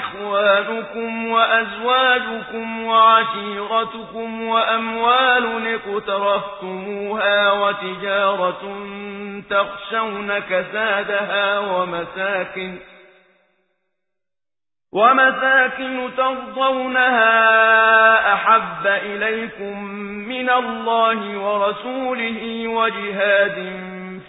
وإخوانكم وأزواجكم وعشيرتكم وأموال اقترفتموها وتجارة تخشون كسادها ومساكن ومساكن ترضونها أحب إليكم من الله ورسوله وجهاد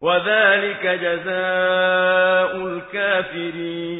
وذلك جزاء الكافرين.